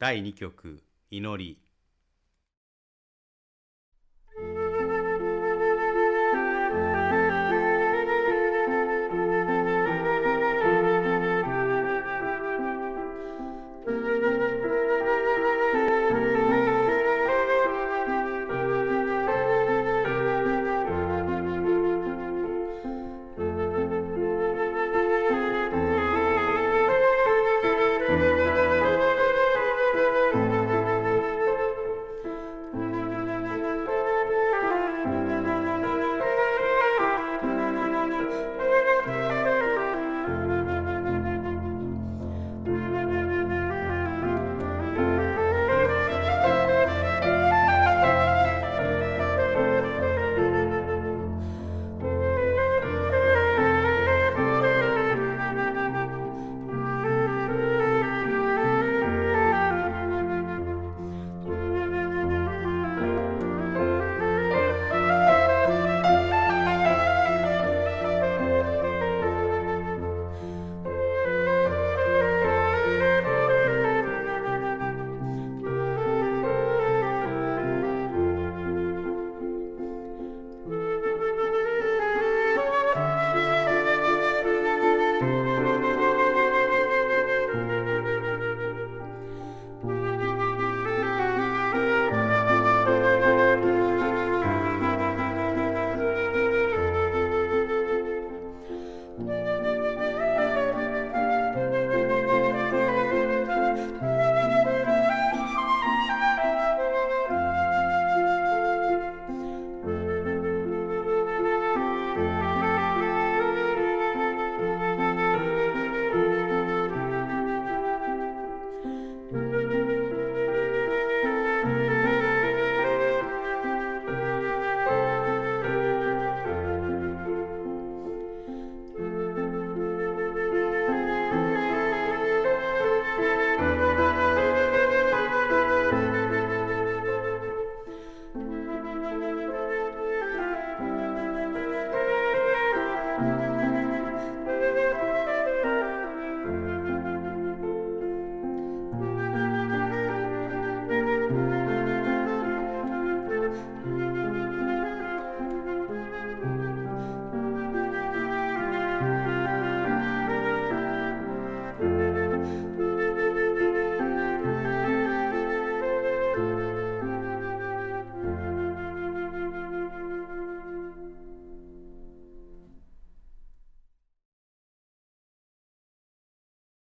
第2局祈り。